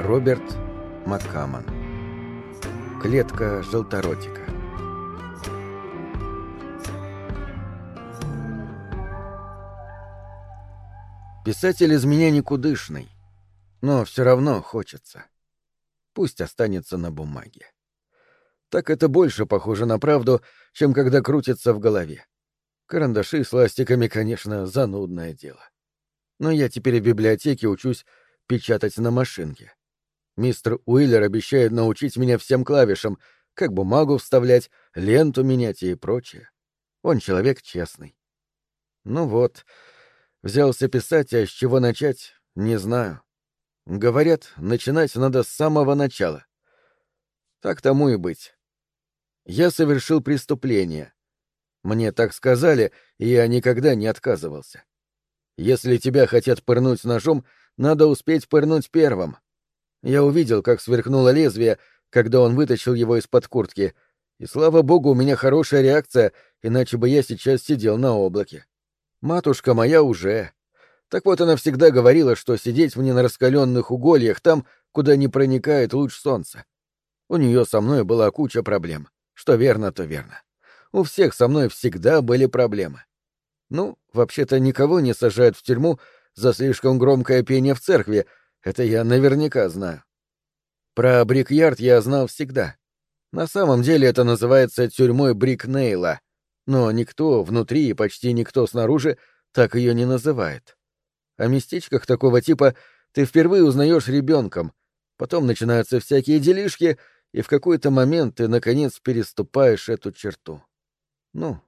Роберт Маккамон. Клетка желторотика. Писатель из меня никудышный, но все равно хочется. Пусть останется на бумаге. Так это больше похоже на правду, чем когда крутится в голове. Карандаши с ластиками, конечно, занудное дело. Но я теперь в библиотеке учусь печатать на машинке. Мистер Уиллер обещает научить меня всем клавишам, как бумагу вставлять, ленту менять и прочее. Он человек честный. Ну вот, взялся писать, а с чего начать, не знаю. Говорят, начинать надо с самого начала. Так тому и быть. Я совершил преступление. Мне так сказали, и я никогда не отказывался. Если тебя хотят пырнуть ножом, надо успеть пырнуть первым — я увидел, как сверкнуло лезвие, когда он вытащил его из-под куртки. И слава богу, у меня хорошая реакция, иначе бы я сейчас сидел на облаке. Матушка моя уже. Так вот она всегда говорила, что сидеть мне на раскаленных угольях там, куда не проникает луч солнца. У нее со мной была куча проблем. Что верно, то верно. У всех со мной всегда были проблемы. Ну, вообще-то никого не сажают в тюрьму за слишком громкое пение в церкви — это я наверняка знаю. Про Брикьярд я знал всегда. На самом деле это называется тюрьмой Брикнейла, но никто внутри и почти никто снаружи так ее не называет. О местечках такого типа ты впервые узнаешь ребенком, потом начинаются всякие делишки, и в какой-то момент ты, наконец, переступаешь эту черту. Ну,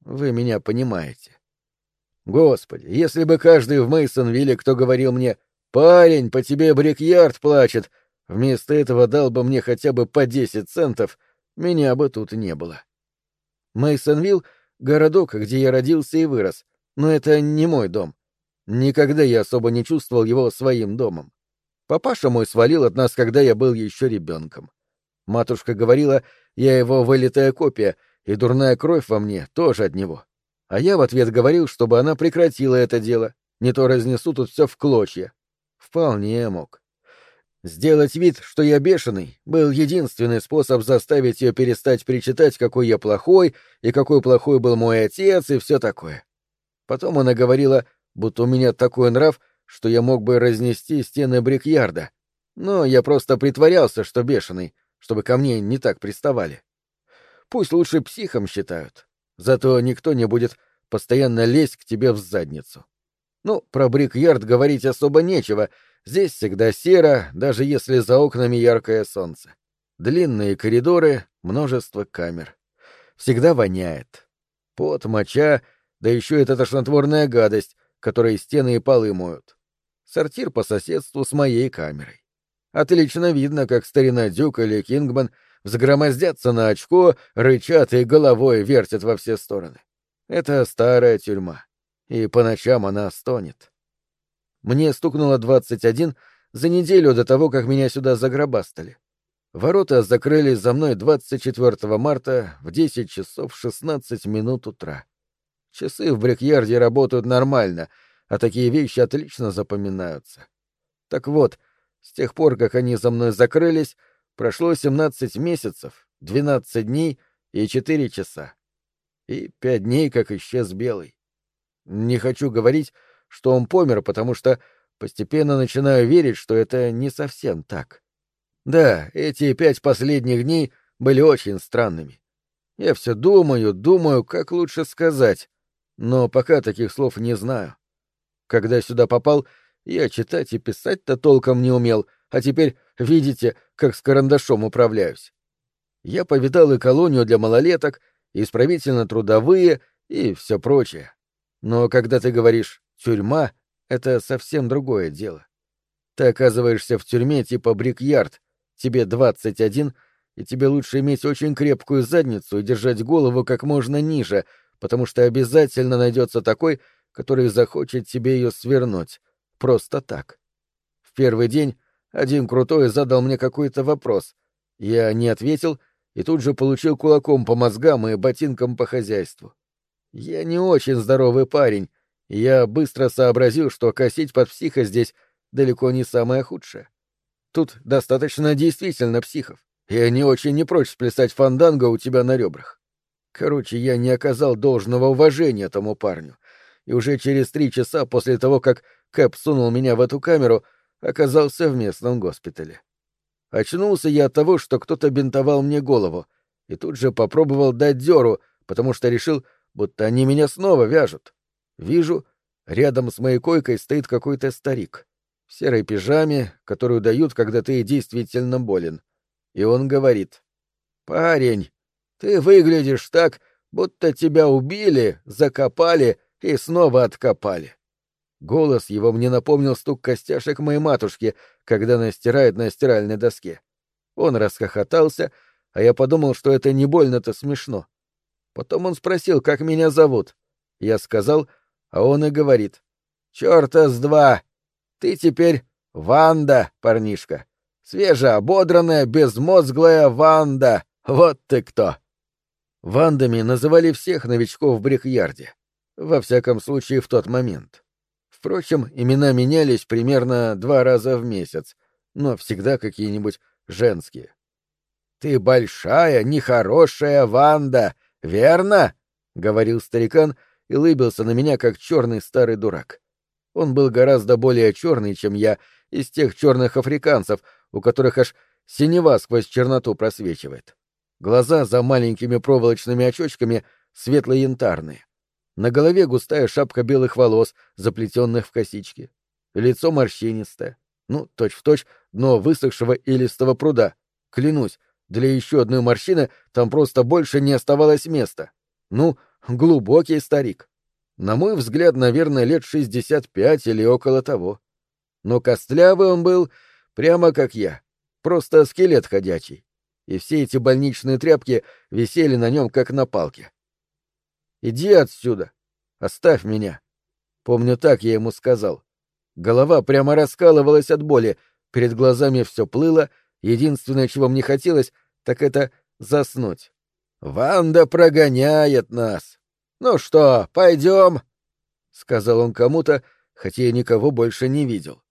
вы меня понимаете. Господи, если бы каждый в Мейсонвилле, кто говорил мне Парень, по тебе брикьярд плачет. Вместо этого дал бы мне хотя бы по десять центов, меня бы тут не было. Мейсонвилл — городок, где я родился и вырос, но это не мой дом. Никогда я особо не чувствовал его своим домом. Папаша мой свалил от нас, когда я был еще ребенком. Матушка говорила, я его вылитая копия, и дурная кровь во мне тоже от него. А я в ответ говорил, чтобы она прекратила это дело, не то разнесу тут все в клочья. Вполне мог. Сделать вид, что я бешеный, был единственный способ заставить ее перестать причитать, какой я плохой, и какой плохой был мой отец, и все такое. Потом она говорила, будто у меня такой нрав, что я мог бы разнести стены брикьярда. Но я просто притворялся, что бешеный, чтобы ко мне не так приставали. Пусть лучше психом считают. Зато никто не будет постоянно лезть к тебе в задницу. Ну, про Брикьярд говорить особо нечего. Здесь всегда серо, даже если за окнами яркое солнце. Длинные коридоры, множество камер. Всегда воняет. Пот, моча, да еще эта тошнотворная гадость, которой стены и полы моют. Сортир по соседству с моей камерой. Отлично видно, как старина Дюк или Кингман взгромоздятся на очко, рычат и головой вертят во все стороны. Это старая тюрьма и по ночам она стонет. Мне стукнуло двадцать один за неделю до того, как меня сюда загробастали. Ворота закрылись за мной 24 марта в 10 часов 16 минут утра. Часы в Брикьярде работают нормально, а такие вещи отлично запоминаются. Так вот, с тех пор, как они за мной закрылись, прошло 17 месяцев, 12 дней и 4 часа. И 5 дней, как исчез Белый. Не хочу говорить, что он помер, потому что постепенно начинаю верить, что это не совсем так. Да, эти пять последних дней были очень странными. Я все думаю, думаю, как лучше сказать, но пока таких слов не знаю. Когда сюда попал, я читать и писать-то толком не умел, а теперь видите, как с карандашом управляюсь. Я повидал и колонию для малолеток, и исправительно-трудовые, и все прочее. Но когда ты говоришь «тюрьма», это совсем другое дело. Ты оказываешься в тюрьме типа «брикьярд», тебе 21, и тебе лучше иметь очень крепкую задницу и держать голову как можно ниже, потому что обязательно найдется такой, который захочет тебе ее свернуть. Просто так. В первый день один крутой задал мне какой-то вопрос. Я не ответил и тут же получил кулаком по мозгам и ботинком по хозяйству. Я не очень здоровый парень, и я быстро сообразил, что косить под психа здесь далеко не самое худшее. Тут достаточно действительно психов, и они очень не прочь сплясать фанданго у тебя на ребрах. Короче, я не оказал должного уважения тому парню, и уже через три часа после того, как Кэп сунул меня в эту камеру, оказался в местном госпитале. Очнулся я от того, что кто-то бинтовал мне голову, и тут же попробовал дать дёру, потому что решил, будто они меня снова вяжут. Вижу, рядом с моей койкой стоит какой-то старик. В серой пижаме, которую дают, когда ты действительно болен. И он говорит. «Парень, ты выглядишь так, будто тебя убили, закопали и снова откопали». Голос его мне напомнил стук костяшек моей матушки, когда она стирает на стиральной доске. Он расхохотался, а я подумал, что это не больно-то смешно. — Потом он спросил, как меня зовут. Я сказал, а он и говорит. «Чёрта с два! Ты теперь Ванда, парнишка. свежая, Свежеободранная, безмозглая Ванда. Вот ты кто!» Вандами называли всех новичков в Брехьярде. Во всяком случае, в тот момент. Впрочем, имена менялись примерно два раза в месяц, но всегда какие-нибудь женские. «Ты большая, нехорошая Ванда!» «Верно!» — говорил старикан и лыбился на меня, как черный старый дурак. Он был гораздо более черный, чем я, из тех черных африканцев, у которых аж синева сквозь черноту просвечивает. Глаза за маленькими проволочными очочками светло-янтарные. На голове густая шапка белых волос, заплетенных в косички. Лицо морщинистое, ну, точь-в-точь, точь, дно высохшего илистого пруда. Клянусь, для еще одной морщины там просто больше не оставалось места. Ну, глубокий старик. На мой взгляд, наверное, лет 65 или около того. Но костлявый он был прямо как я, просто скелет ходячий. И все эти больничные тряпки висели на нем как на палке. «Иди отсюда! Оставь меня!» Помню, так я ему сказал. Голова прямо раскалывалась от боли, перед глазами все плыло, единственное, чего мне хотелось, так это заснуть. «Ванда прогоняет нас! Ну что, пойдем?» — сказал он кому-то, хотя я никого больше не видел.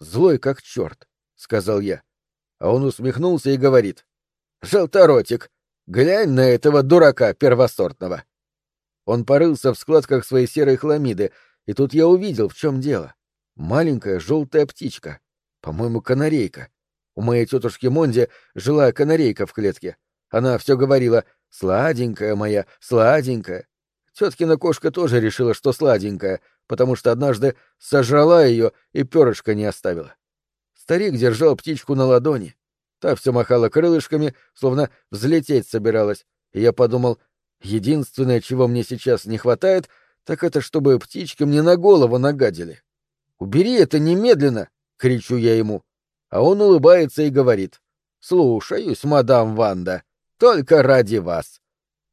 «Злой как черт», — сказал я. А он усмехнулся и говорит. «Желторотик, глянь на этого дурака первосортного!» Он порылся в складках своей серой хламиды, и тут я увидел, в чем дело. Маленькая желтая птичка, по-моему, канарейка, у моей тетушки Монди жила канарейка в клетке. Она все говорила «сладенькая моя, сладенькая». Теткина кошка тоже решила, что сладенькая, потому что однажды сожрала ее и перышко не оставила. Старик держал птичку на ладони. Та все махала крылышками, словно взлететь собиралась. И я подумал, единственное, чего мне сейчас не хватает, так это чтобы птички мне на голову нагадили. «Убери это немедленно!» — кричу я ему а он улыбается и говорит «Слушаюсь, мадам Ванда, только ради вас».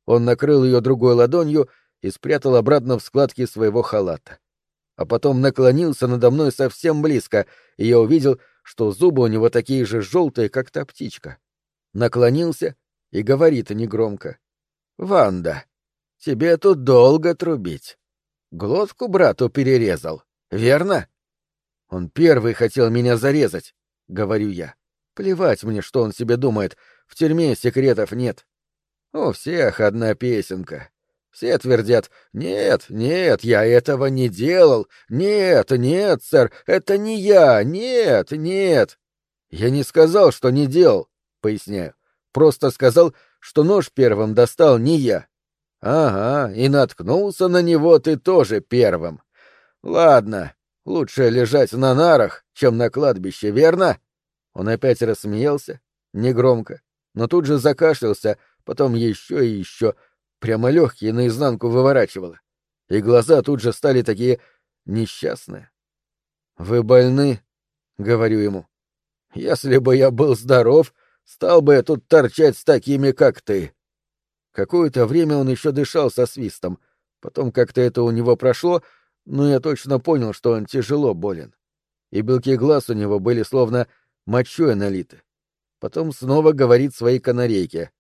Он накрыл ее другой ладонью и спрятал обратно в складки своего халата. А потом наклонился надо мной совсем близко, и я увидел, что зубы у него такие же желтые, как та птичка. Наклонился и говорит негромко. «Ванда, тебе тут долго трубить. Глотку брату перерезал, верно?» Он первый хотел меня зарезать. — говорю я. «Плевать мне, что он себе думает. В тюрьме секретов нет». «У всех одна песенка», все твердят «Нет, нет, я этого не делал! Нет, нет, сэр, это не я! Нет, нет!» «Я не сказал, что не делал», — поясняю. «Просто сказал, что нож первым достал не я». «Ага, и наткнулся на него ты тоже первым». «Ладно, Лучше лежать на нарах, чем на кладбище, верно? Он опять рассмеялся, негромко, но тут же закашлялся, потом еще и еще, прямо легкие наизнанку выворачивало. И глаза тут же стали такие несчастные. «Вы больны?» — говорю ему. «Если бы я был здоров, стал бы я тут торчать с такими, как ты». Какое-то время он еще дышал со свистом, потом как-то это у него прошло — но я точно понял, что он тяжело болен. И белки глаз у него были словно мочой налиты. Потом снова говорит своей канарейке.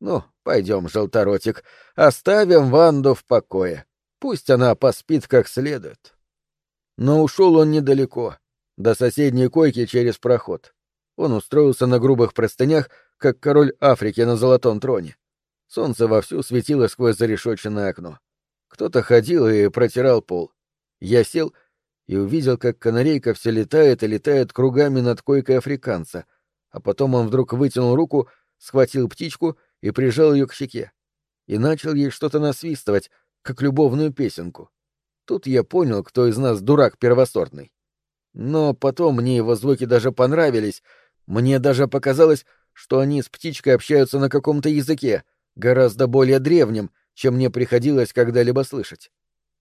«Ну, пойдем, желторотик, оставим Ванду в покое. Пусть она поспит как следует». Но ушел он недалеко, до соседней койки через проход. Он устроился на грубых простынях, как король Африки на золотом троне. Солнце вовсю светило сквозь зарешоченное окно. Кто-то ходил и протирал пол. Я сел и увидел, как канарейка все летает и летает кругами над койкой африканца, а потом он вдруг вытянул руку, схватил птичку и прижал ее к щеке. И начал ей что-то насвистывать, как любовную песенку. Тут я понял, кто из нас дурак первосортный. Но потом мне его звуки даже понравились, мне даже показалось, что они с птичкой общаются на каком-то языке, гораздо более древнем, чем мне приходилось когда-либо слышать.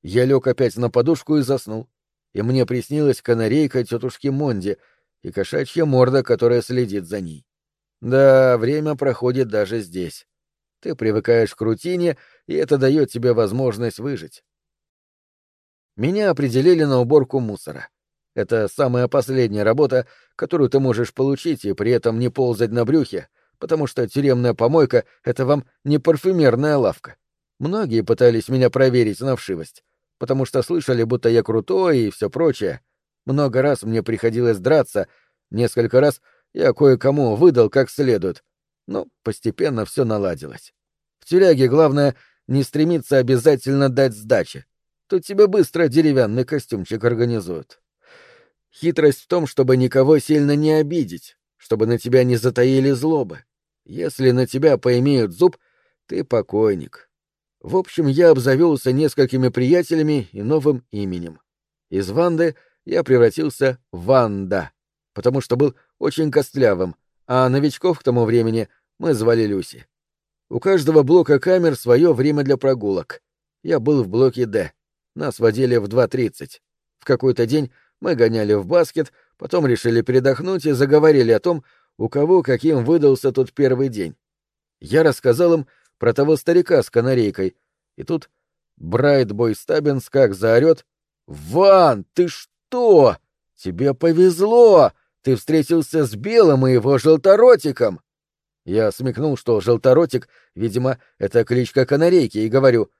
Я лег опять на подушку и заснул. И мне приснилась канарейка тетушки Монди и кошачья морда, которая следит за ней. Да, время проходит даже здесь. Ты привыкаешь к рутине, и это дает тебе возможность выжить. Меня определили на уборку мусора. Это самая последняя работа, которую ты можешь получить и при этом не ползать на брюхе, потому что тюремная помойка — это вам не парфюмерная лавка. Многие пытались меня проверить на вшивость, потому что слышали, будто я крутой и все прочее. Много раз мне приходилось драться, несколько раз я кое-кому выдал как следует, но постепенно все наладилось. В тюряге главное не стремиться обязательно дать сдачи. то тебе быстро деревянный костюмчик организуют. Хитрость в том, чтобы никого сильно не обидеть, чтобы на тебя не затаили злобы. Если на тебя поимеют зуб, ты покойник. В общем, я обзавелся несколькими приятелями и новым именем. Из Ванды я превратился в Ванда, потому что был очень костлявым, а новичков к тому времени мы звали Люси. У каждого блока камер свое время для прогулок. Я был в блоке «Д». Нас водили в 2.30. В какой-то день мы гоняли в баскет, потом решили передохнуть и заговорили о том, у кого каким выдался тот первый день. Я рассказал им, про того старика с канарейкой. И тут Брайтбой Стаббинс как заорет. «Ван, ты что? Тебе повезло! Ты встретился с Белым и его желторотиком!» Я смекнул, что желторотик, видимо, это кличка канарейки, и говорю.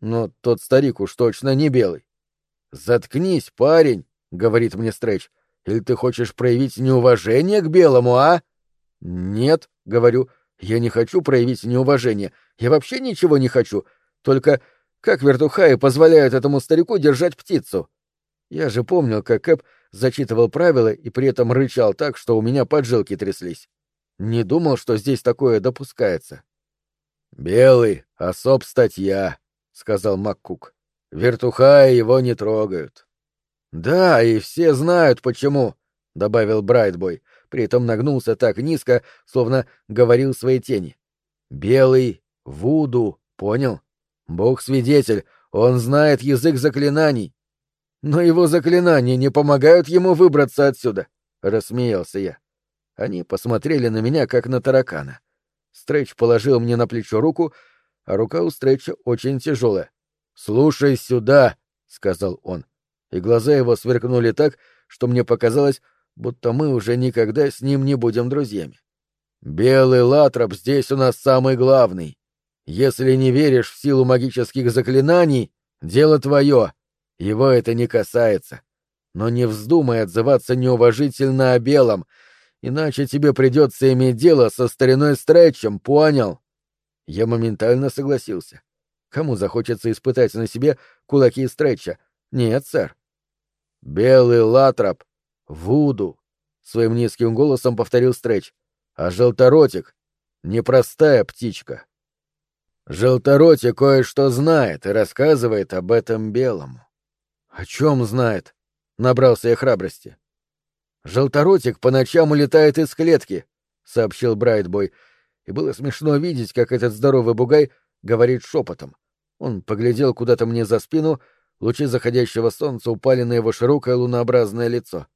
«Но тот старик уж точно не белый». «Заткнись, парень!» — говорит мне Стрэч. «Или ты хочешь проявить неуважение к белому, а?» «Нет», — говорю, я не хочу проявить неуважение. Я вообще ничего не хочу. Только как вертухаи позволяют этому старику держать птицу? Я же помнил, как Кэп зачитывал правила и при этом рычал так, что у меня поджилки тряслись. Не думал, что здесь такое допускается. «Белый, особ статья», — сказал Маккук. «Вертухаи его не трогают». «Да, и все знают, почему», — добавил Брайтбой при этом нагнулся так низко, словно говорил своей тени. «Белый Вуду, понял? Бог-свидетель, он знает язык заклинаний». «Но его заклинания не помогают ему выбраться отсюда», — рассмеялся я. Они посмотрели на меня, как на таракана. Стретч положил мне на плечо руку, а рука у Стретча очень тяжелая. «Слушай сюда», — сказал он. И глаза его сверкнули так, что мне показалось, будто мы уже никогда с ним не будем друзьями. Белый латроб здесь у нас самый главный. Если не веришь в силу магических заклинаний, дело твое. Его это не касается. Но не вздумай отзываться неуважительно о белом, иначе тебе придется иметь дело со стариной Стретчем, понял? Я моментально согласился. Кому захочется испытать на себе кулаки Стретча? Нет, сэр. Белый латроб «Вуду!» — своим низким голосом повторил Стрэч. «А желторотик — непростая птичка». «Желторотик кое-что знает и рассказывает об этом белому». «О чем знает?» — набрался я храбрости. «Желторотик по ночам улетает из клетки», — сообщил Брайтбой, и было смешно видеть, как этот здоровый бугай говорит шепотом. Он поглядел куда-то мне за спину, лучи заходящего солнца упали на его широкое лунообразное лицо.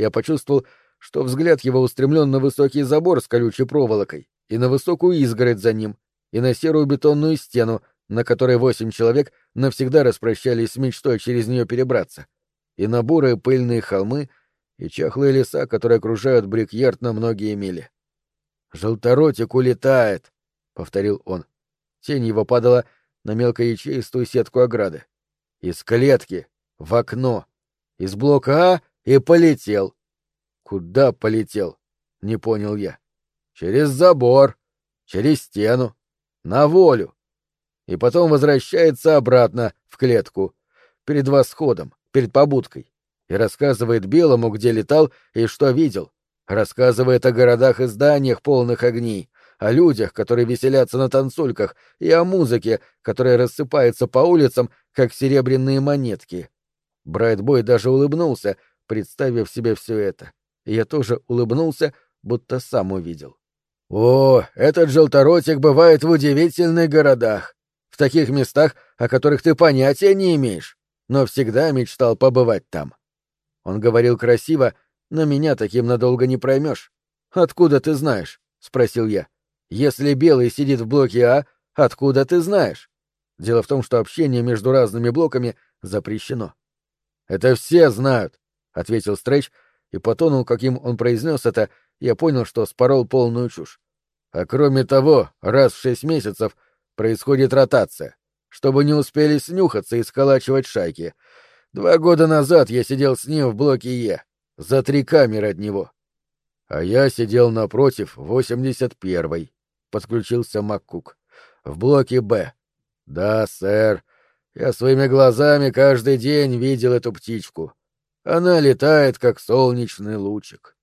Я почувствовал, что взгляд его устремлен на высокий забор с колючей проволокой, и на высокую изгородь за ним, и на серую бетонную стену, на которой восемь человек навсегда распрощались с мечтой через нее перебраться, и на бурые пыльные холмы и чахлые леса, которые окружают Брикьерд на многие мили. «Желторотик улетает!» — повторил он. Тень его падала на мелкоячеистую сетку ограды. «Из клетки! В окно! Из блока А и полетел. Куда полетел? Не понял я. Через забор, через стену, на волю. И потом возвращается обратно в клетку, перед восходом, перед побудкой. И рассказывает Белому, где летал и что видел. Рассказывает о городах и зданиях, полных огней, о людях, которые веселятся на танцульках, и о музыке, которая рассыпается по улицам, как серебряные монетки. Брайтбой даже улыбнулся — представив себе все это. Я тоже улыбнулся, будто сам увидел. «О, этот желторотик бывает в удивительных городах, в таких местах, о которых ты понятия не имеешь, но всегда мечтал побывать там». Он говорил красиво, но меня таким надолго не проймешь. «Откуда ты знаешь?» — спросил я. «Если белый сидит в блоке А, откуда ты знаешь?» Дело в том, что общение между разными блоками запрещено. «Это все знают», — ответил Стрэч, и по тону, каким он произнес это, я понял, что спорол полную чушь. «А кроме того, раз в шесть месяцев происходит ротация, чтобы не успели снюхаться и сколачивать шайки. Два года назад я сидел с ним в блоке Е, за три камеры от него». «А я сидел напротив восемьдесят первой», — подключился Маккук. «В блоке Б». «Да, сэр. Я своими глазами каждый день видел эту птичку. Она летает, как солнечный лучик.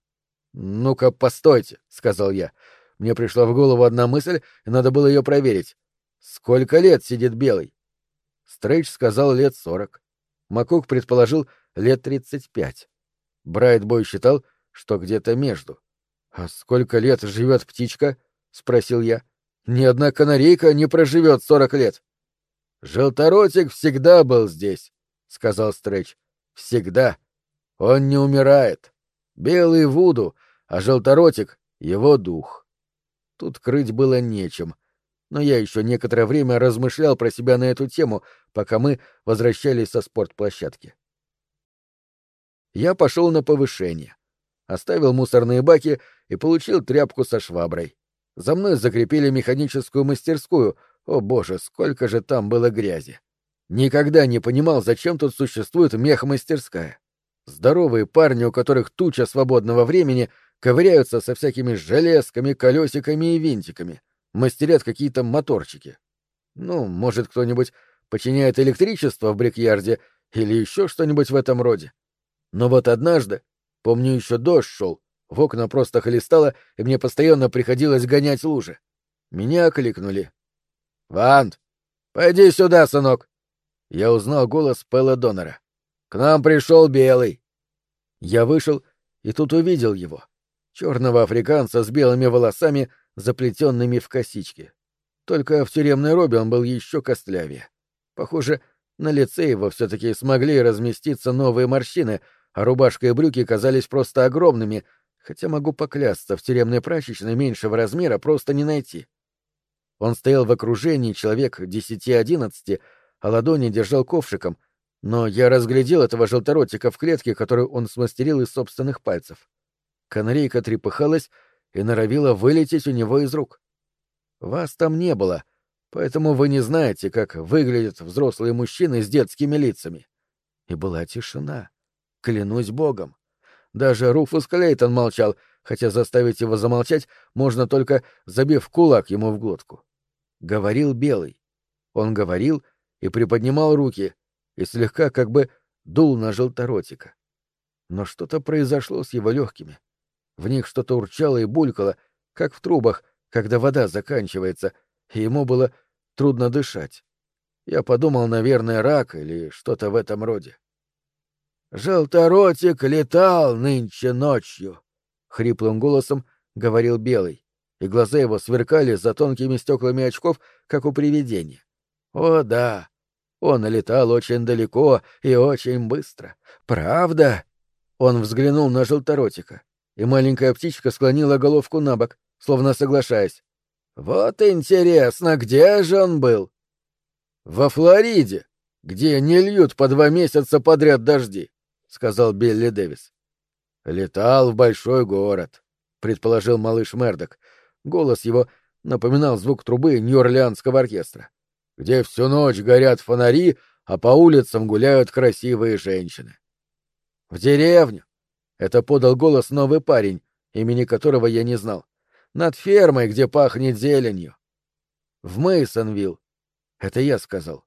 «Ну-ка, постойте», — сказал я. Мне пришла в голову одна мысль, и надо было ее проверить. «Сколько лет сидит Белый?» Стрейч сказал лет сорок. Макук предположил лет тридцать пять. Брайтбой считал, что где-то между. «А сколько лет живет птичка?» — спросил я. «Ни одна канарейка не проживет сорок лет». «Желторотик всегда был здесь», — сказал Стрэч. «Всегда. Он не умирает. Белый Вуду, а желторотик — его дух. Тут крыть было нечем, но я еще некоторое время размышлял про себя на эту тему, пока мы возвращались со спортплощадки. Я пошел на повышение. Оставил мусорные баки и получил тряпку со шваброй. За мной закрепили механическую мастерскую. О боже, сколько же там было грязи! Никогда не понимал, зачем тут существует мехмастерская. Здоровые парни, у которых туча свободного времени, ковыряются со всякими железками, колесиками и винтиками, мастерят какие-то моторчики. Ну, может, кто-нибудь починяет электричество в брикьярде или еще что-нибудь в этом роде. Но вот однажды, помню, еще дождь шел, в окна просто хлестало, и мне постоянно приходилось гонять лужи. Меня окликнули. «Вант, пойди сюда, сынок!» Я узнал голос Пэла Донора. К нам пришел белый. Я вышел и тут увидел его, черного африканца с белыми волосами, заплетенными в косички. Только в тюремной робе он был еще костлявее. Похоже, на лице его все-таки смогли разместиться новые морщины, а рубашка и брюки казались просто огромными, хотя могу поклясться, в тюремной прачечной меньшего размера просто не найти. Он стоял в окружении человек десяти-одиннадцати, а ладони держал ковшиком, но я разглядел этого желторотика в клетке, которую он смастерил из собственных пальцев. Канарейка трепыхалась и норовила вылететь у него из рук. Вас там не было, поэтому вы не знаете, как выглядят взрослые мужчины с детскими лицами. И была тишина. Клянусь богом. Даже Руфус Клейтон молчал, хотя заставить его замолчать можно только забив кулак ему в глотку. Говорил Белый. Он говорил и приподнимал руки — и слегка как бы дул на желторотика. Но что-то произошло с его легкими. В них что-то урчало и булькало, как в трубах, когда вода заканчивается, и ему было трудно дышать. Я подумал, наверное, рак или что-то в этом роде. «Желторотик летал нынче ночью», — хриплым голосом говорил Белый, и глаза его сверкали за тонкими стеклами очков, как у привидения. «О да, он летал очень далеко и очень быстро. Правда? Он взглянул на желторотика, и маленькая птичка склонила головку на бок, словно соглашаясь. «Вот интересно, где же он был?» «Во Флориде, где не льют по два месяца подряд дожди», — сказал Билли Дэвис. «Летал в большой город», — предположил малыш Мердок. Голос его напоминал звук трубы Нью-Орлеанского оркестра где всю ночь горят фонари, а по улицам гуляют красивые женщины. В деревню. Это подал голос новый парень, имени которого я не знал. Над фермой, где пахнет зеленью. В Мейсонвилл. Это я сказал.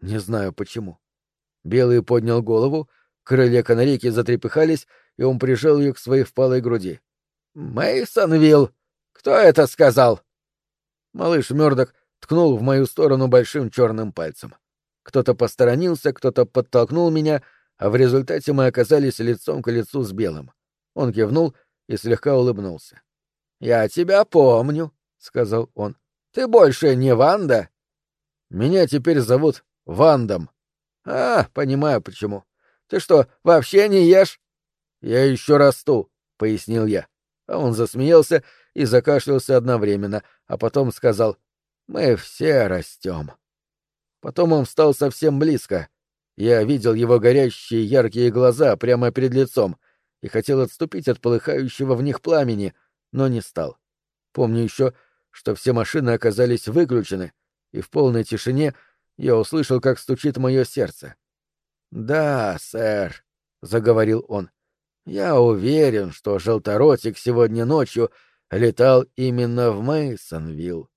Не знаю почему. Белый поднял голову, крылья канарейки затрепыхались, и он прижал ее к своей впалой груди. Мейсонвилл. Кто это сказал? Малыш Мёрдок ткнул в мою сторону большим черным пальцем. Кто-то посторонился, кто-то подтолкнул меня, а в результате мы оказались лицом к лицу с Белым. Он кивнул и слегка улыбнулся. «Я тебя помню», — сказал он. «Ты больше не Ванда?» «Меня теперь зовут Вандом». «А, понимаю, почему. Ты что, вообще не ешь?» «Я еще расту», — пояснил я. А он засмеялся и закашлялся одновременно, а потом сказал мы все растем. Потом он встал совсем близко. Я видел его горящие яркие глаза прямо перед лицом и хотел отступить от полыхающего в них пламени, но не стал. Помню еще, что все машины оказались выключены, и в полной тишине я услышал, как стучит мое сердце. «Да, сэр», — заговорил он, — «я уверен, что желторотик сегодня ночью летал именно в Мейсонвилл.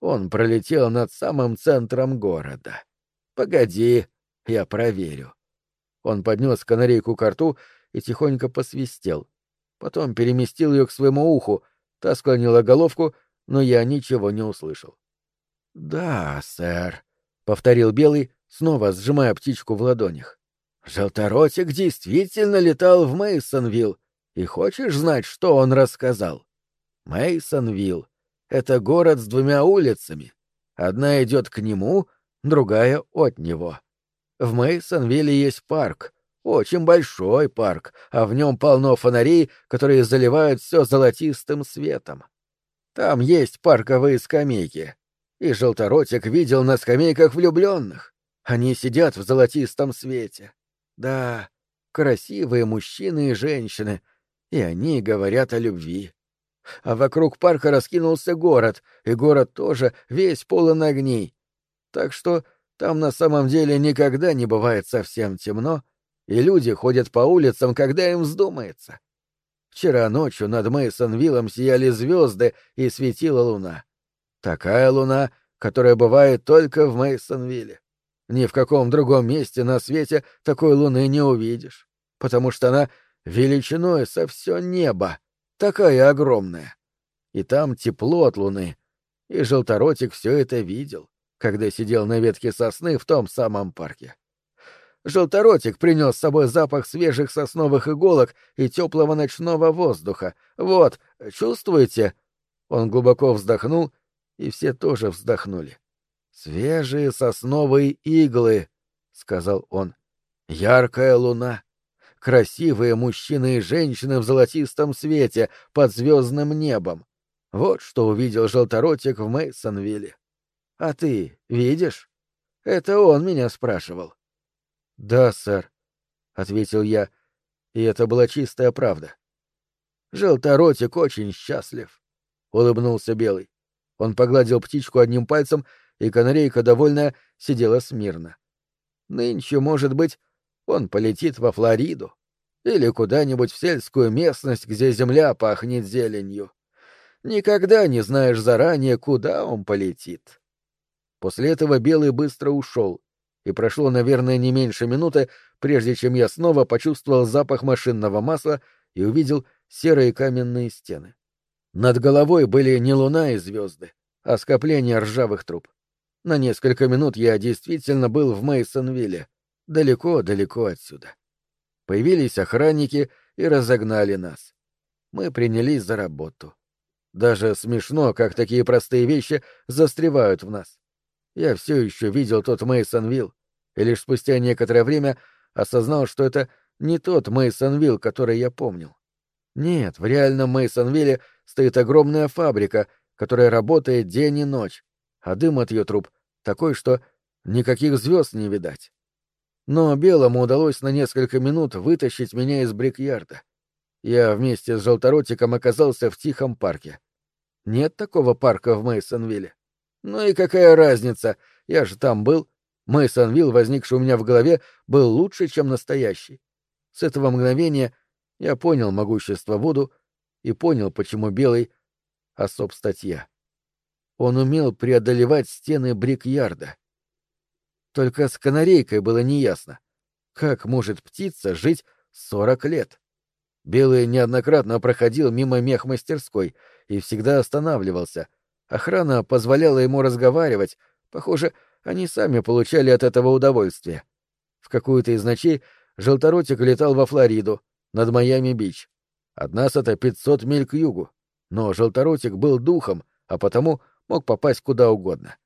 Он пролетел над самым центром города. «Погоди, я проверю». Он поднес канарейку к рту и тихонько посвистел. Потом переместил ее к своему уху, та склонила головку, но я ничего не услышал. «Да, сэр», — повторил Белый, снова сжимая птичку в ладонях. «Желторотик действительно летал в Мейсонвилл. И хочешь знать, что он рассказал?» Мейсонвилл. Это город с двумя улицами. Одна идет к нему, другая от него. В Мейсонвилле есть парк. Очень большой парк, а в нем полно фонарей, которые заливают все золотистым светом. Там есть парковые скамейки. И желторотик видел на скамейках влюбленных. Они сидят в золотистом свете. Да, красивые мужчины и женщины, и они говорят о любви. А вокруг парка раскинулся город, и город тоже весь полон огней. Так что там на самом деле никогда не бывает совсем темно, и люди ходят по улицам, когда им вздумается. Вчера ночью над Мейсонвиллом сияли звезды и светила луна. Такая луна, которая бывает только в Мейсонвилле. Ни в каком другом месте на свете такой луны не увидишь, потому что она величиной со все небо, такая огромная. И там тепло от луны. И желторотик все это видел, когда сидел на ветке сосны в том самом парке. Желторотик принес с собой запах свежих сосновых иголок и теплого ночного воздуха. Вот, чувствуете? Он глубоко вздохнул, и все тоже вздохнули. Свежие сосновые иглы, сказал он. Яркая луна красивые мужчины и женщины в золотистом свете под звездным небом. Вот что увидел желторотик в Мейсонвилле. А ты видишь? Это он меня спрашивал. Да, сэр, ответил я, и это была чистая правда. Желторотик очень счастлив, улыбнулся белый. Он погладил птичку одним пальцем, и канарейка, довольная, сидела смирно. Нынче, может быть, он полетит во Флориду или куда-нибудь в сельскую местность, где земля пахнет зеленью. Никогда не знаешь заранее, куда он полетит. После этого Белый быстро ушел, и прошло, наверное, не меньше минуты, прежде чем я снова почувствовал запах машинного масла и увидел серые каменные стены. Над головой были не луна и звезды, а скопление ржавых труб. На несколько минут я действительно был в Мейсонвилле — далеко-далеко отсюда. Появились охранники и разогнали нас. Мы принялись за работу. Даже смешно, как такие простые вещи застревают в нас. Я все еще видел тот Мейсонвилл, и лишь спустя некоторое время осознал, что это не тот Мейсонвилл, который я помнил. Нет, в реальном Мейсонвилле стоит огромная фабрика, которая работает день и ночь, а дым от ее труб такой, что никаких звезд не видать но белому удалось на несколько минут вытащить меня из брикьярда. Я вместе с желторотиком оказался в тихом парке. Нет такого парка в Мейсонвилле. Ну и какая разница? Я же там был. Мейсонвилл, возникший у меня в голове, был лучше, чем настоящий. С этого мгновения я понял могущество Вуду и понял, почему Белый — особстатья. Он умел преодолевать стены брикьярда. — только с канарейкой было неясно, как может птица жить сорок лет. Белый неоднократно проходил мимо мех-мастерской и всегда останавливался. Охрана позволяла ему разговаривать. Похоже, они сами получали от этого удовольствие. В какую-то из ночей желторотик летал во Флориду, над Майами-Бич. От нас это 500 миль к югу. Но желторотик был духом, а потому мог попасть куда угодно.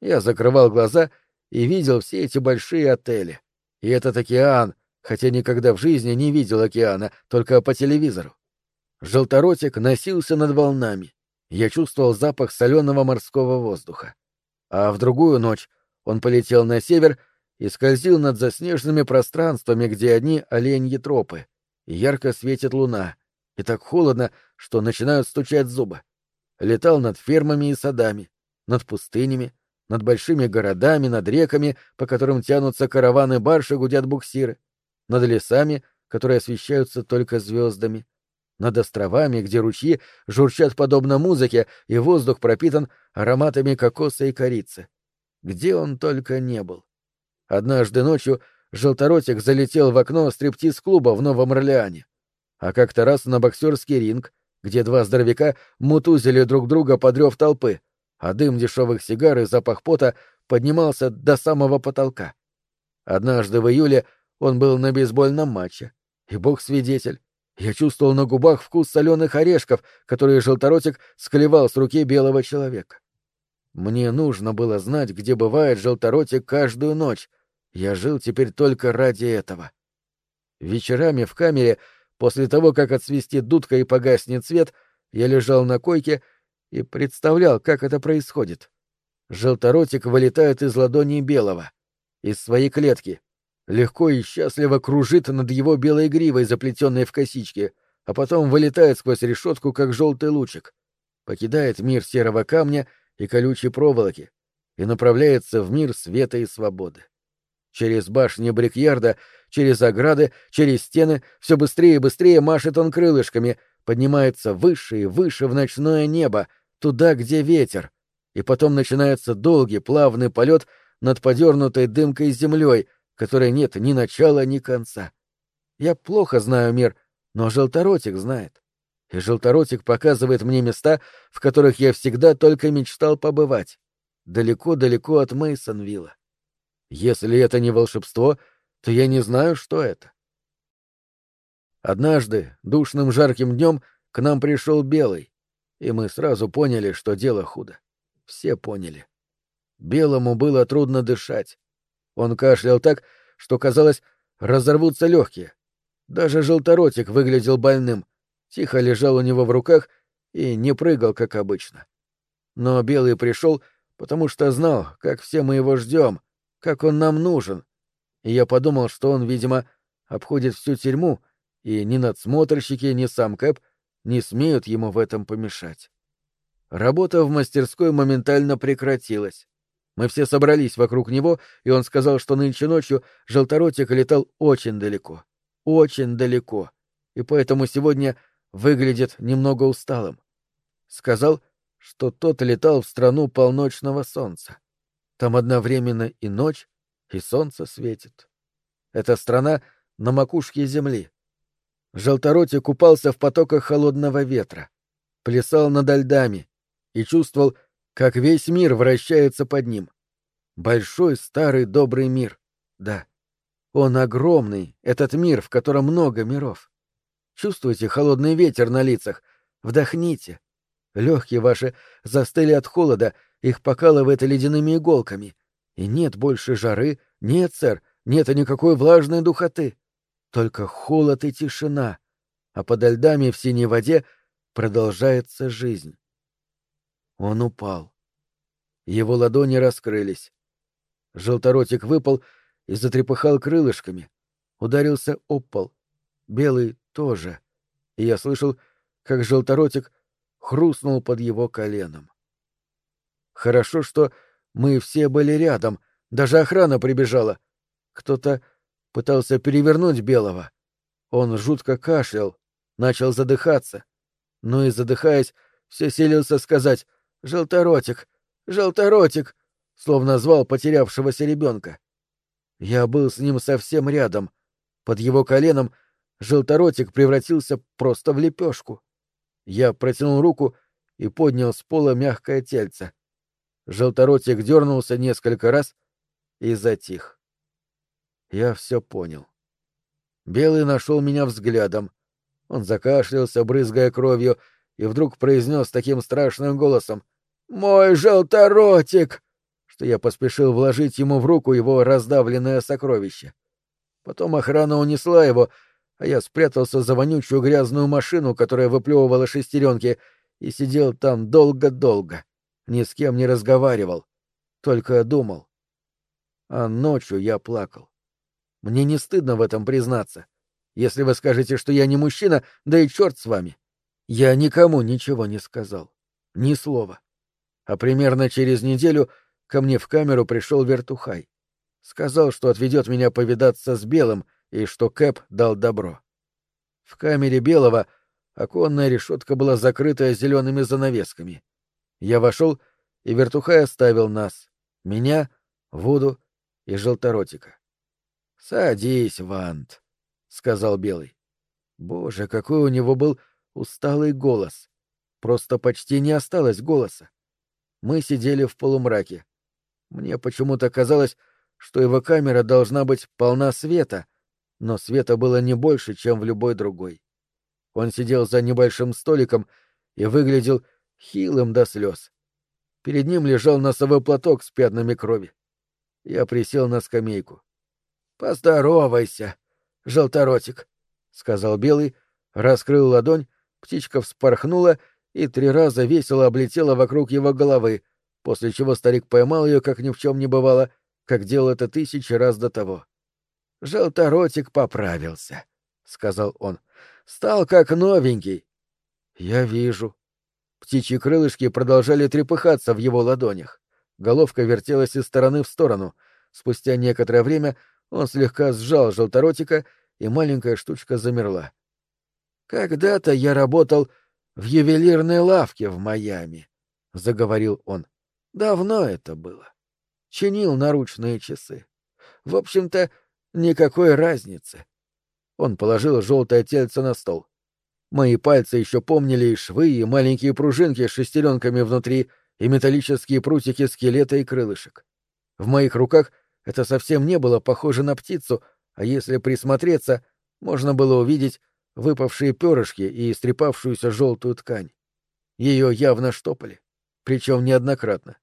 Я закрывал глаза и видел все эти большие отели. И этот океан, хотя никогда в жизни не видел океана, только по телевизору. Желторотик носился над волнами. Я чувствовал запах соленого морского воздуха. А в другую ночь он полетел на север и скользил над заснеженными пространствами, где одни оленьи тропы. И ярко светит луна. И так холодно, что начинают стучать зубы. Летал над фермами и садами, над пустынями, над большими городами, над реками, по которым тянутся караваны барж гудят буксиры, над лесами, которые освещаются только звездами, над островами, где ручьи журчат подобно музыке, и воздух пропитан ароматами кокоса и корицы. Где он только не был. Однажды ночью желторотик залетел в окно стриптиз-клуба в Новом Орлеане, а как-то раз на боксерский ринг, где два здоровяка мутузили друг друга под рев толпы — а дым дешевых сигар и запах пота поднимался до самого потолка. Однажды в июле он был на бейсбольном матче, и бог свидетель. Я чувствовал на губах вкус соленых орешков, которые желторотик склевал с руки белого человека. Мне нужно было знать, где бывает желторотик каждую ночь. Я жил теперь только ради этого. Вечерами в камере, после того, как отсвистит дудка и погаснет свет, я лежал на койке — и представлял, как это происходит. Желторотик вылетает из ладони белого, из своей клетки, легко и счастливо кружит над его белой гривой, заплетенной в косички, а потом вылетает сквозь решетку, как желтый лучик, покидает мир серого камня и колючей проволоки и направляется в мир света и свободы. Через башни Брикьярда, через ограды, через стены все быстрее и быстрее машет он крылышками, поднимается выше и выше в ночное небо, туда, где ветер, и потом начинается долгий плавный полет над подернутой дымкой землей, которой нет ни начала, ни конца. Я плохо знаю мир, но желторотик знает. И желторотик показывает мне места, в которых я всегда только мечтал побывать. Далеко-далеко от Мейсонвилла. Если это не волшебство, то я не знаю, что это. Однажды, душным жарким днем, к нам пришел Белый и мы сразу поняли, что дело худо. Все поняли. Белому было трудно дышать. Он кашлял так, что, казалось, разорвутся легкие. Даже желторотик выглядел больным, тихо лежал у него в руках и не прыгал, как обычно. Но Белый пришел, потому что знал, как все мы его ждем, как он нам нужен. И я подумал, что он, видимо, обходит всю тюрьму, и ни надсмотрщики, ни сам Кэп — не смеют ему в этом помешать. Работа в мастерской моментально прекратилась. Мы все собрались вокруг него, и он сказал, что нынче ночью желторотик летал очень далеко. Очень далеко. И поэтому сегодня выглядит немного усталым. Сказал, что тот летал в страну полночного солнца. Там одновременно и ночь, и солнце светит. Эта страна на макушке земли. Желторотик купался в потоках холодного ветра, плясал над льдами и чувствовал, как весь мир вращается под ним. Большой, старый, добрый мир. Да. Он огромный, этот мир, в котором много миров. Чувствуйте холодный ветер на лицах? Вдохните. Легкие ваши застыли от холода, их покалывает ледяными иголками. И нет больше жары, нет, сэр, нет никакой влажной духоты. Только холод и тишина, а подо льдами в синей воде продолжается жизнь. Он упал. Его ладони раскрылись. Желторотик выпал и затрепыхал крылышками. Ударился об пол. Белый тоже. И я слышал, как желторотик хрустнул под его коленом. Хорошо, что мы все были рядом, даже охрана прибежала. Кто-то пытался перевернуть Белого. Он жутко кашлял, начал задыхаться. но и задыхаясь, все селился сказать «Желторотик! Желторотик!» словно звал потерявшегося ребенка. Я был с ним совсем рядом. Под его коленом желторотик превратился просто в лепешку. Я протянул руку и поднял с пола мягкое тельце. Желторотик дернулся несколько раз и затих. Я все понял. Белый нашел меня взглядом. Он закашлялся, брызгая кровью, и вдруг произнес таким страшным голосом «Мой желторотик!» что я поспешил вложить ему в руку его раздавленное сокровище. Потом охрана унесла его, а я спрятался за вонючую грязную машину, которая выплевывала шестеренки, и сидел там долго-долго. Ни с кем не разговаривал, только думал. А ночью я плакал. Мне не стыдно в этом признаться. Если вы скажете, что я не мужчина, да и черт с вами. Я никому ничего не сказал. Ни слова. А примерно через неделю ко мне в камеру пришел Вертухай. Сказал, что отведет меня повидаться с Белым и что Кэп дал добро. В камере Белого оконная решетка была закрыта зелеными занавесками. Я вошел, и Вертухай оставил нас, меня, Вуду и Желторотика. «Садись, Вант», — сказал Белый. Боже, какой у него был усталый голос. Просто почти не осталось голоса. Мы сидели в полумраке. Мне почему-то казалось, что его камера должна быть полна света, но света было не больше, чем в любой другой. Он сидел за небольшим столиком и выглядел хилым до слез. Перед ним лежал носовой платок с пятнами крови. Я присел на скамейку. Поздоровайся, желторотик, сказал белый, раскрыл ладонь, птичка вспорхнула и три раза весело облетела вокруг его головы, после чего старик поймал ее, как ни в чем не бывало, как делал это тысячи раз до того. Желторотик поправился, сказал он. Стал как новенький. Я вижу. Птичьи крылышки продолжали трепыхаться в его ладонях. Головка вертелась из стороны в сторону. Спустя некоторое время он слегка сжал желторотика, и маленькая штучка замерла. «Когда-то я работал в ювелирной лавке в Майами», — заговорил он. «Давно это было. Чинил наручные часы. В общем-то, никакой разницы». Он положил желтое тельце на стол. Мои пальцы еще помнили и швы, и маленькие пружинки с шестеренками внутри, и металлические прутики скелета и крылышек. В моих руках — это совсем не было похоже на птицу, а если присмотреться, можно было увидеть выпавшие перышки и истрепавшуюся желтую ткань. Ее явно штопали, причем неоднократно.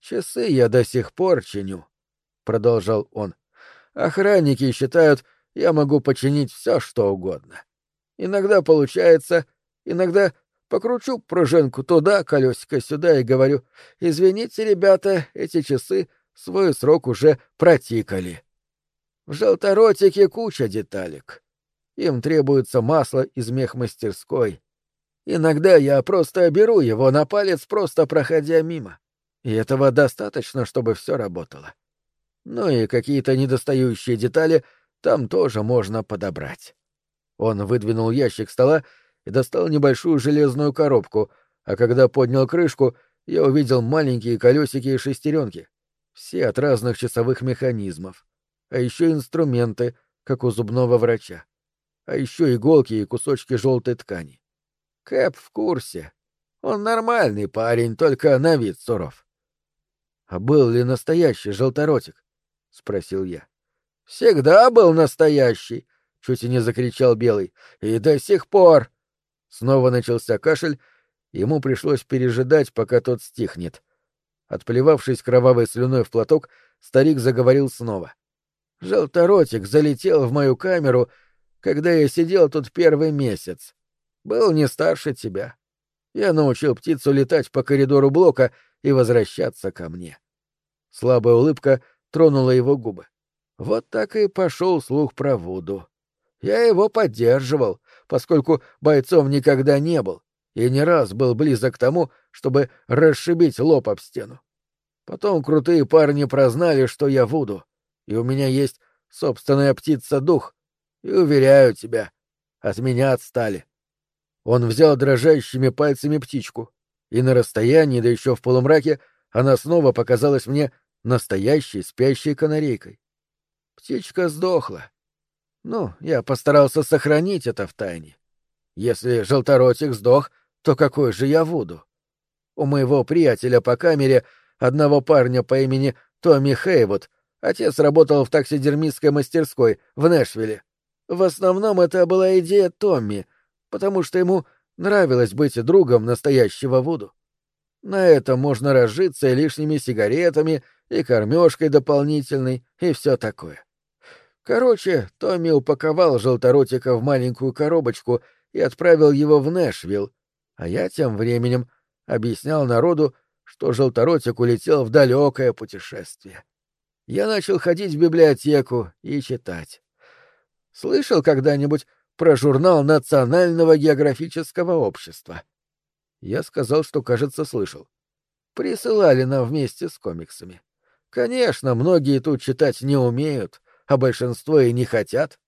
«Часы я до сих пор чиню», — продолжал он. «Охранники считают, я могу починить все, что угодно. Иногда получается, иногда покручу пружинку туда, колесико сюда и говорю, «Извините, ребята, эти часы — свой срок уже протикали. В желторотике куча деталек. Им требуется масло из мехмастерской. Иногда я просто беру его на палец, просто проходя мимо. И этого достаточно, чтобы все работало. Ну и какие-то недостающие детали там тоже можно подобрать. Он выдвинул ящик стола и достал небольшую железную коробку, а когда поднял крышку, я увидел маленькие колесики и шестеренки, все от разных часовых механизмов. А еще инструменты, как у зубного врача. А еще иголки и кусочки желтой ткани. Кэп в курсе. Он нормальный парень, только на вид суров. — А был ли настоящий желторотик? — спросил я. — Всегда был настоящий, — чуть и не закричал Белый. — И до сих пор! Снова начался кашель, ему пришлось пережидать, пока тот стихнет. — Отплевавшись кровавой слюной в платок, старик заговорил снова. «Желторотик залетел в мою камеру, когда я сидел тут первый месяц. Был не старше тебя. Я научил птицу летать по коридору блока и возвращаться ко мне». Слабая улыбка тронула его губы. Вот так и пошел слух про Вуду. Я его поддерживал, поскольку бойцом никогда не был, и не раз был близок к тому, чтобы расшибить лоб об стену. Потом крутые парни прознали, что я Вуду, и у меня есть собственная птица-дух, и, уверяю тебя, от меня отстали. Он взял дрожащими пальцами птичку, и на расстоянии, да еще в полумраке, она снова показалась мне настоящей спящей канарейкой. Птичка сдохла. Ну, я постарался сохранить это в тайне. Если желторотик сдох, то какой же я буду? У моего приятеля по камере, одного парня по имени Томми Хейвуд, отец работал в таксидермистской мастерской в Нэшвилле. В основном это была идея Томми, потому что ему нравилось быть другом настоящего Вуду. На этом можно разжиться и лишними сигаретами, и кормежкой дополнительной, и все такое. Короче, Томми упаковал желторотика в маленькую коробочку и отправил его в Нэшвилл, а я тем временем объяснял народу, что желторотик улетел в далекое путешествие. Я начал ходить в библиотеку и читать. Слышал когда-нибудь про журнал Национального географического общества? Я сказал, что, кажется, слышал. Присылали нам вместе с комиксами. Конечно, многие тут читать не умеют, а большинство и не хотят.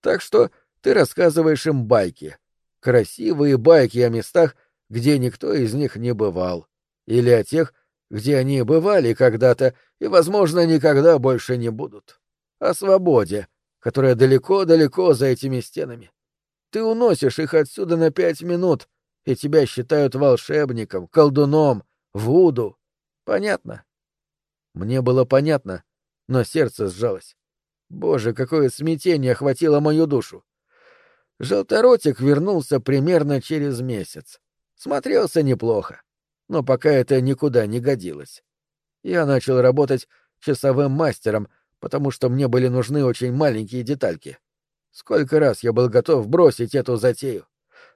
Так что ты рассказываешь им байки — красивые байки о местах, где никто из них не бывал, или о тех, где они бывали когда-то и, возможно, никогда больше не будут. О свободе, которая далеко-далеко за этими стенами. Ты уносишь их отсюда на пять минут, и тебя считают волшебником, колдуном, вуду. Понятно? Мне было понятно, но сердце сжалось. Боже, какое смятение охватило мою душу! Желторотик вернулся примерно через месяц. Смотрелся неплохо, но пока это никуда не годилось. Я начал работать часовым мастером, потому что мне были нужны очень маленькие детальки. Сколько раз я был готов бросить эту затею.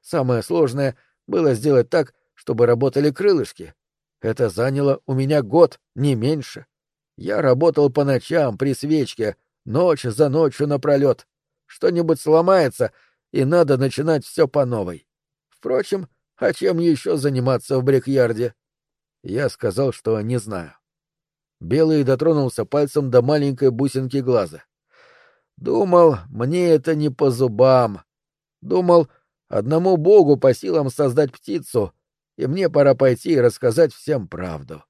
Самое сложное было сделать так, чтобы работали крылышки. Это заняло у меня год, не меньше. Я работал по ночам при свечке, ночь за ночью напролет. Что-нибудь сломается — и надо начинать все по новой. Впрочем, а чем еще заниматься в брикьярде? Я сказал, что не знаю. Белый дотронулся пальцем до маленькой бусинки глаза. Думал, мне это не по зубам. Думал, одному богу по силам создать птицу, и мне пора пойти и рассказать всем правду.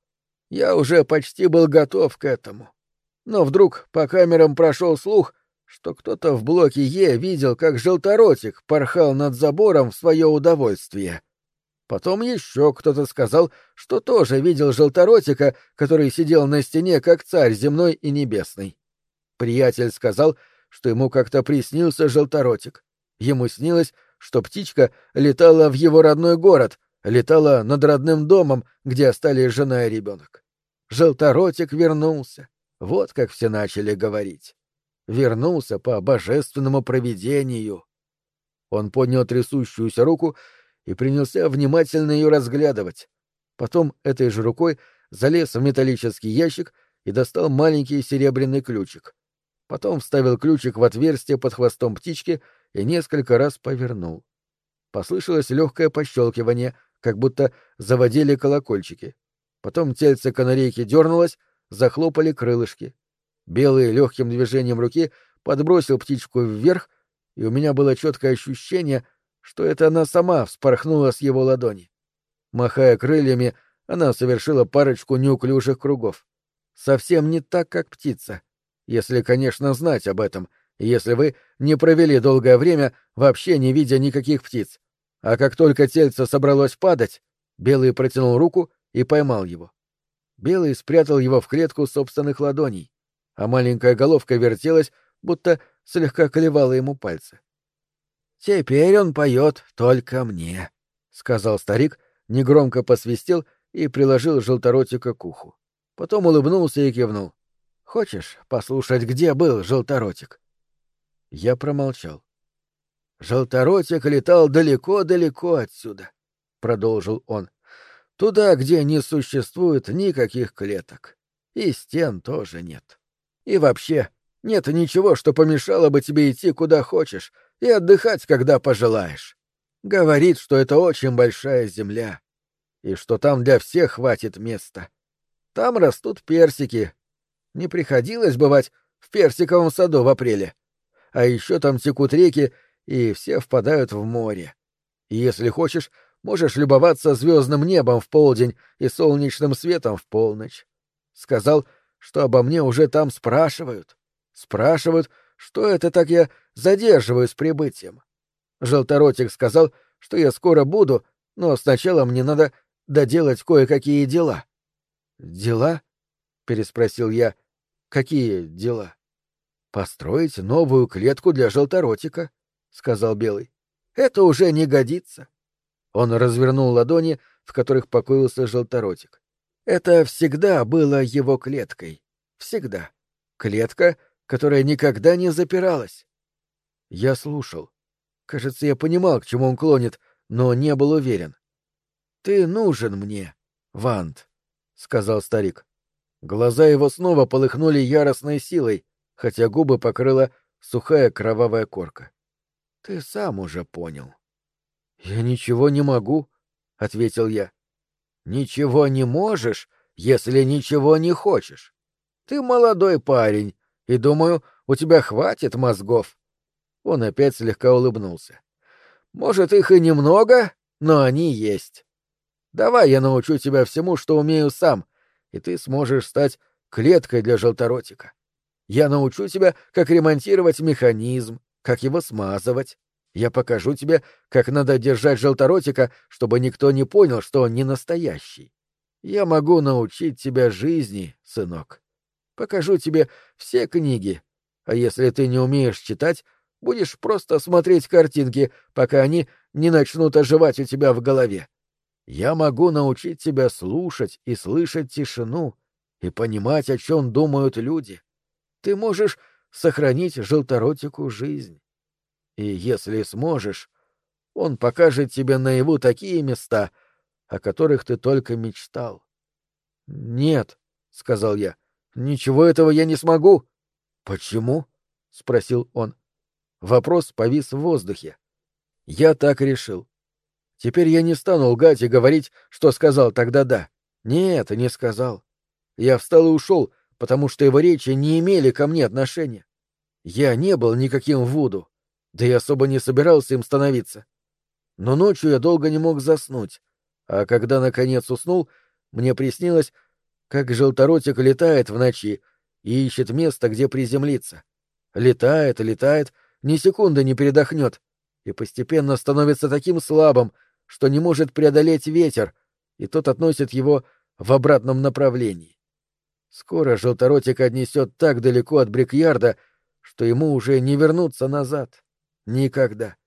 Я уже почти был готов к этому. Но вдруг по камерам прошел слух, что кто-то в блоке Е видел, как желторотик порхал над забором в свое удовольствие. Потом еще кто-то сказал, что тоже видел желторотика, который сидел на стене, как царь земной и небесный. Приятель сказал, что ему как-то приснился желторотик. Ему снилось, что птичка летала в его родной город, летала над родным домом, где остались жена и ребенок. Желторотик вернулся. Вот как все начали говорить вернулся по божественному провидению. Он поднял трясущуюся руку и принялся внимательно ее разглядывать. Потом этой же рукой залез в металлический ящик и достал маленький серебряный ключик. Потом вставил ключик в отверстие под хвостом птички и несколько раз повернул. Послышалось легкое пощелкивание, как будто заводили колокольчики. Потом тельце канарейки дернулось, захлопали крылышки. Белый легким движением руки подбросил птичку вверх, и у меня было четкое ощущение, что это она сама вспорхнула с его ладони. Махая крыльями, она совершила парочку неуклюжих кругов. Совсем не так, как птица. Если, конечно, знать об этом, если вы не провели долгое время, вообще не видя никаких птиц. А как только тельце собралось падать, Белый протянул руку и поймал его. Белый спрятал его в клетку собственных ладоней а маленькая головка вертелась, будто слегка колевала ему пальцы. «Теперь он поет только мне», — сказал старик, негромко посвистел и приложил желторотика к уху. Потом улыбнулся и кивнул. «Хочешь послушать, где был желторотик?» Я промолчал. «Желторотик летал далеко-далеко отсюда», — продолжил он. «Туда, где не существует никаких клеток. И стен тоже нет». И вообще, нет ничего, что помешало бы тебе идти куда хочешь и отдыхать, когда пожелаешь. Говорит, что это очень большая земля, и что там для всех хватит места. Там растут персики. Не приходилось бывать в персиковом саду в апреле. А еще там текут реки, и все впадают в море. И если хочешь, можешь любоваться звездным небом в полдень и солнечным светом в полночь. Сказал — что обо мне уже там спрашивают. Спрашивают, что это так я задерживаю с прибытием. Желторотик сказал, что я скоро буду, но сначала мне надо доделать кое-какие дела. «Дела?» — переспросил я. «Какие дела?» «Построить новую клетку для желторотика», — сказал Белый. «Это уже не годится». Он развернул ладони, в которых покоился желторотик. Это всегда было его клеткой. Всегда. Клетка, которая никогда не запиралась. Я слушал. Кажется, я понимал, к чему он клонит, но не был уверен. «Ты нужен мне, Вант», — сказал старик. Глаза его снова полыхнули яростной силой, хотя губы покрыла сухая кровавая корка. «Ты сам уже понял». «Я ничего не могу», — ответил я. Ничего не можешь, если ничего не хочешь. Ты молодой парень, и, думаю, у тебя хватит мозгов. Он опять слегка улыбнулся. Может, их и немного, но они есть. Давай я научу тебя всему, что умею сам, и ты сможешь стать клеткой для желторотика. Я научу тебя, как ремонтировать механизм, как его смазывать. Я покажу тебе, как надо держать желторотика, чтобы никто не понял, что он не настоящий. Я могу научить тебя жизни, сынок. Покажу тебе все книги. А если ты не умеешь читать, будешь просто смотреть картинки, пока они не начнут оживать у тебя в голове. Я могу научить тебя слушать и слышать тишину и понимать, о чем думают люди. Ты можешь сохранить желторотику жизнь. И если сможешь, он покажет тебе наяву такие места, о которых ты только мечтал. — Нет, — сказал я, — ничего этого я не смогу. — Почему? — спросил он. Вопрос повис в воздухе. Я так решил. Теперь я не стану лгать и говорить, что сказал тогда да. Нет, не сказал. Я встал и ушел, потому что его речи не имели ко мне отношения. Я не был никаким Вуду да и особо не собирался им становиться. Но ночью я долго не мог заснуть, а когда, наконец, уснул, мне приснилось, как желторотик летает в ночи и ищет место, где приземлиться. Летает, летает, ни секунды не передохнет, и постепенно становится таким слабым, что не может преодолеть ветер, и тот относит его в обратном направлении. Скоро желторотик отнесет так далеко от брикьярда, что ему уже не вернуться назад. Никогда.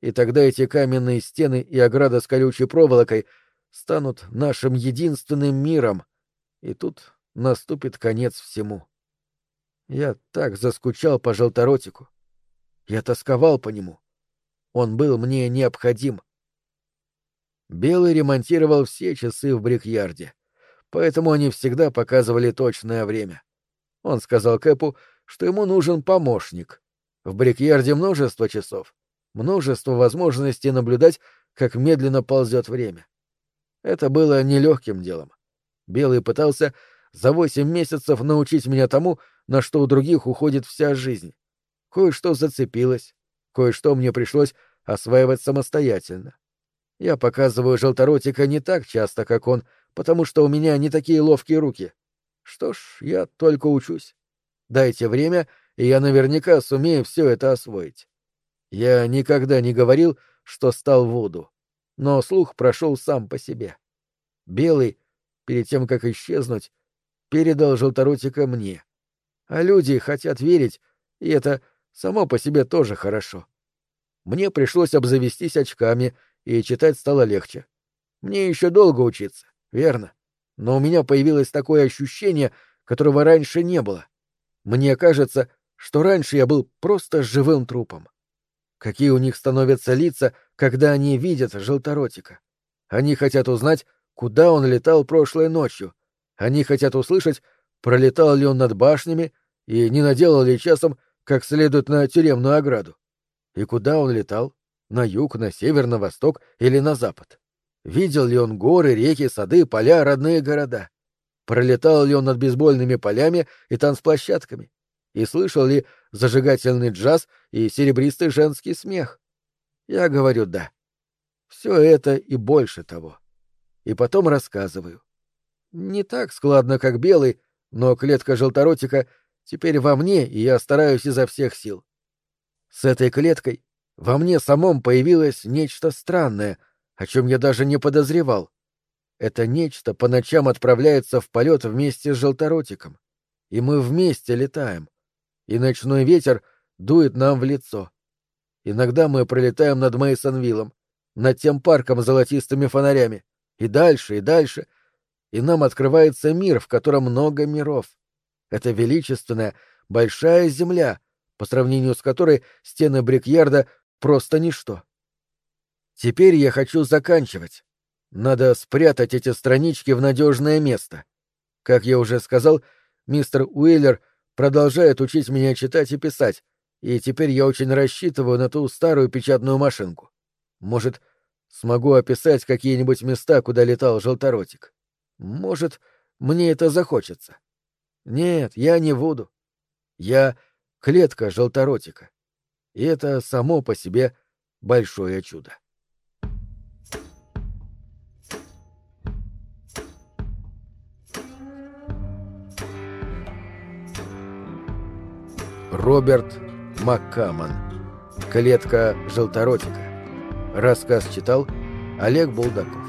И тогда эти каменные стены и ограда с колючей проволокой станут нашим единственным миром. И тут наступит конец всему. Я так заскучал по желторотику. Я тосковал по нему. Он был мне необходим. Белый ремонтировал все часы в брикьярде, поэтому они всегда показывали точное время. Он сказал Кэпу, что ему нужен помощник, в Брикьярде множество часов, множество возможностей наблюдать, как медленно ползет время. Это было нелегким делом. Белый пытался за восемь месяцев научить меня тому, на что у других уходит вся жизнь. Кое-что зацепилось, кое-что мне пришлось осваивать самостоятельно. Я показываю желторотика не так часто, как он, потому что у меня не такие ловкие руки. Что ж, я только учусь. Дайте время — и я наверняка сумею все это освоить. Я никогда не говорил, что стал воду, но слух прошел сам по себе. Белый, перед тем, как исчезнуть, передал желторотика мне. А люди хотят верить, и это само по себе тоже хорошо. Мне пришлось обзавестись очками, и читать стало легче. Мне еще долго учиться, верно? Но у меня появилось такое ощущение, которого раньше не было. Мне кажется, что раньше я был просто живым трупом. Какие у них становятся лица, когда они видят желторотика? Они хотят узнать, куда он летал прошлой ночью. Они хотят услышать, пролетал ли он над башнями и не наделал ли часом как следует на тюремную ограду. И куда он летал? На юг, на север, на восток или на запад? Видел ли он горы, реки, сады, поля, родные города? Пролетал ли он над бейсбольными полями и танцплощадками? и слышал ли зажигательный джаз и серебристый женский смех. Я говорю «да». Все это и больше того. И потом рассказываю. Не так складно, как белый, но клетка желторотика теперь во мне, и я стараюсь изо всех сил. С этой клеткой во мне самом появилось нечто странное, о чем я даже не подозревал. Это нечто по ночам отправляется в полет вместе с желторотиком. И мы вместе летаем и ночной ветер дует нам в лицо. Иногда мы пролетаем над Мейсонвиллом, над тем парком с золотистыми фонарями, и дальше, и дальше, и нам открывается мир, в котором много миров. Это величественная, большая земля, по сравнению с которой стены Брикьярда просто ничто. Теперь я хочу заканчивать. Надо спрятать эти странички в надежное место. Как я уже сказал, мистер Уиллер — продолжает учить меня читать и писать, и теперь я очень рассчитываю на ту старую печатную машинку. Может, смогу описать какие-нибудь места, куда летал желторотик. Может, мне это захочется. Нет, я не буду. Я клетка желторотика. И это само по себе большое чудо. Роберт Маккаман. Клетка желторотика. Рассказ читал Олег Булдаков.